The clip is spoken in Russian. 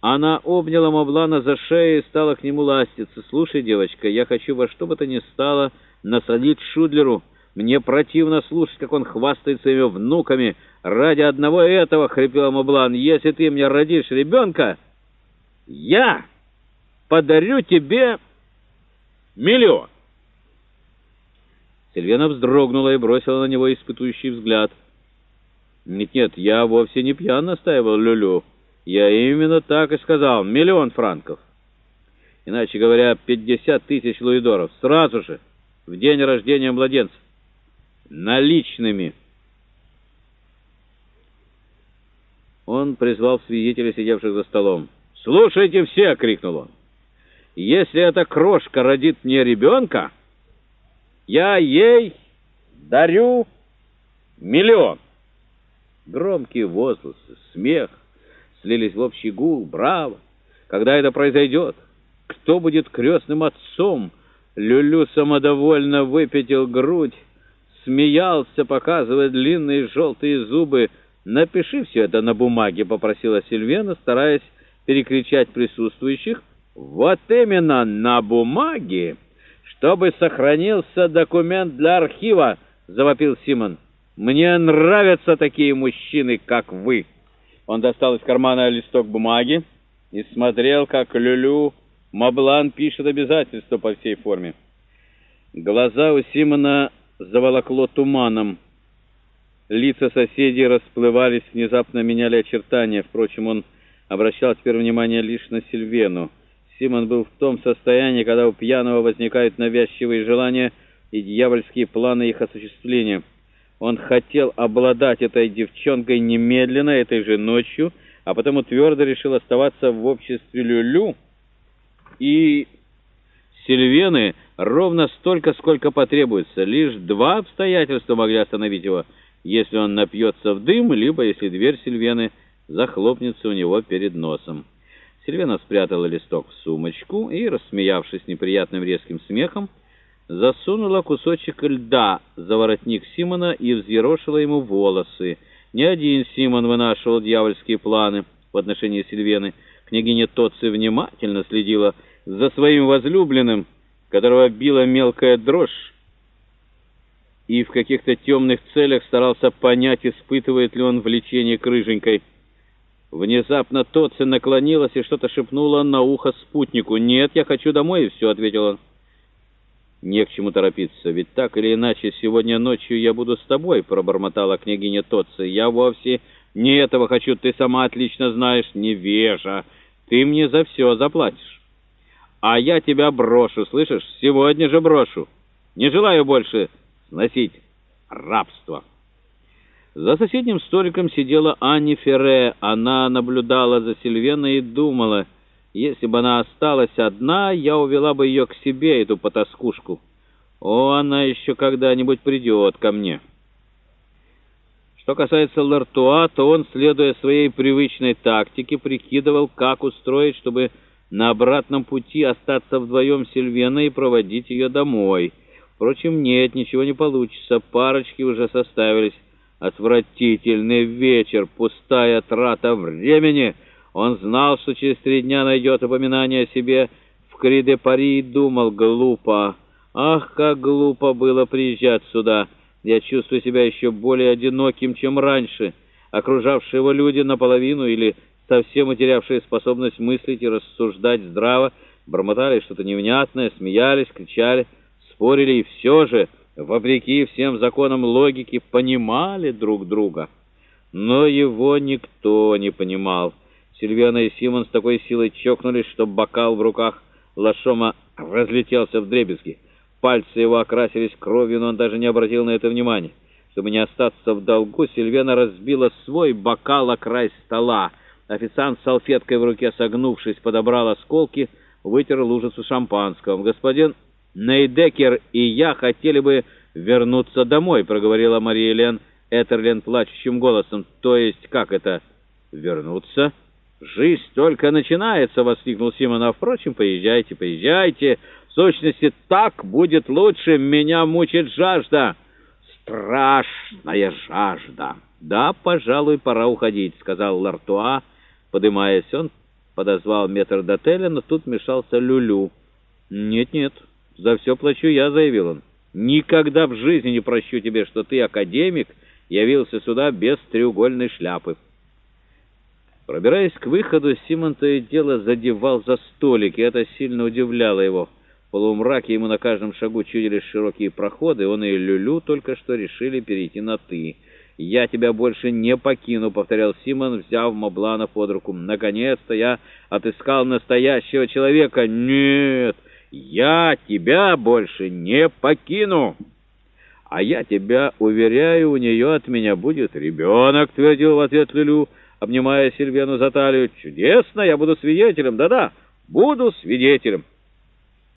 Она обняла Моблана за шею и стала к нему ластиться. «Слушай, девочка, я хочу во что бы то ни стало насадить Шудлеру. Мне противно слушать, как он хвастает своими внуками. Ради одного этого, — хрипел Моблан, — если ты мне родишь ребенка, я подарю тебе миллион». Сильвена вздрогнула и бросила на него испытующий взгляд. «Нет-нет, я вовсе не пьян», — настаивал Люлю. «Я именно так и сказал. Миллион франков. Иначе говоря, пятьдесят тысяч луидоров. Сразу же, в день рождения младенца. Наличными». Он призвал свидетелей, сидевших за столом. «Слушайте все!» — крикнул он. «Если эта крошка родит мне ребенка...» Я ей дарю миллион. Громкие возгласы, смех слились в общий гул. Браво! Когда это произойдет? Кто будет крестным отцом? Люлю самодовольно выпятил грудь, смеялся, показывая длинные желтые зубы. «Напиши все это на бумаге», — попросила Сильвена, стараясь перекричать присутствующих. «Вот именно на бумаге!» чтобы сохранился документ для архива», — завопил Симон. «Мне нравятся такие мужчины, как вы». Он достал из кармана листок бумаги и смотрел, как Люлю Маблан пишет обязательства по всей форме. Глаза у Симона заволокло туманом. Лица соседей расплывались, внезапно меняли очертания. Впрочем, он обращал теперь внимание лишь на Сильвену. Симон был в том состоянии, когда у пьяного возникают навязчивые желания и дьявольские планы их осуществления. Он хотел обладать этой девчонкой немедленно, этой же ночью, а потому твердо решил оставаться в обществе Люлю и Сильвены ровно столько, сколько потребуется. Лишь два обстоятельства могли остановить его, если он напьется в дым, либо если дверь Сильвены захлопнется у него перед носом. Сильвена спрятала листок в сумочку и, рассмеявшись неприятным резким смехом, засунула кусочек льда за воротник Симона и взъерошила ему волосы. Не один Симон вынашивал дьявольские планы в отношении Сильвены. Княгиня Тоци внимательно следила за своим возлюбленным, которого била мелкая дрожь, и в каких-то темных целях старался понять, испытывает ли он влечение к рыженькой. Внезапно Тотси наклонилась и что-то шепнула на ухо спутнику. «Нет, я хочу домой, и все», — ответил он. «Не к чему торопиться, ведь так или иначе сегодня ночью я буду с тобой», — пробормотала княгиня Тотси. «Я вовсе не этого хочу, ты сама отлично знаешь, невежа. Ты мне за все заплатишь. А я тебя брошу, слышишь? Сегодня же брошу. Не желаю больше сносить рабство». За соседним столиком сидела Анни Ферре. Она наблюдала за Сильвеной и думала, если бы она осталась одна, я увела бы ее к себе, эту потаскушку. О, она еще когда-нибудь придет ко мне. Что касается Лартуа, то он, следуя своей привычной тактике, прикидывал, как устроить, чтобы на обратном пути остаться вдвоем с Сильвеной и проводить ее домой. Впрочем, нет, ничего не получится, парочки уже составились. Отвратительный вечер, пустая трата времени. Он знал, что через три дня найдет упоминание о себе в Криде-Пари и думал глупо. Ах, как глупо было приезжать сюда. Я чувствую себя еще более одиноким, чем раньше. Окружавшие его люди наполовину или совсем утерявшие способность мыслить и рассуждать здраво, бормотали что-то невнятное, смеялись, кричали, спорили и все же вопреки всем законам логики, понимали друг друга. Но его никто не понимал. Сильвена и Симон с такой силой чокнулись, что бокал в руках Лашома разлетелся в дребезги. Пальцы его окрасились кровью, но он даже не обратил на это внимания. Чтобы не остаться в долгу, Сильвена разбила свой бокал о край стола. Официант с салфеткой в руке, согнувшись, подобрал осколки, вытер лужицу шампанского. «Господин Нейдекер и я хотели бы вернуться домой», — проговорила Мария Лен Этерлен плачущим голосом. «То есть, как это, вернуться?» «Жизнь только начинается!» — воскликнул Симон. «А, впрочем, поезжайте, поезжайте. В сущности, так будет лучше. Меня мучит жажда. Страшная жажда!» «Да, пожалуй, пора уходить», — сказал Лартуа, подымаясь. Он подозвал метрдотеля, но тут мешался Люлю. «Нет-нет, за все плачу я», — заявил он. «Никогда в жизни не прощу тебе, что ты, академик, явился сюда без треугольной шляпы». Пробираясь к выходу, Симон то и дело задевал за столик, и это сильно удивляло его. В полумраке ему на каждом шагу чудились широкие проходы, он и Люлю только что решили перейти на «ты». «Я тебя больше не покину», — повторял Симон, взяв Моблана под руку. «Наконец-то я отыскал настоящего человека». «Нет, я тебя больше не покину». «А я тебя уверяю, у нее от меня будет ребенок», — твердил в ответ Люлю, обнимая Сильвену за талию. «Чудесно, я буду свидетелем, да-да, буду свидетелем».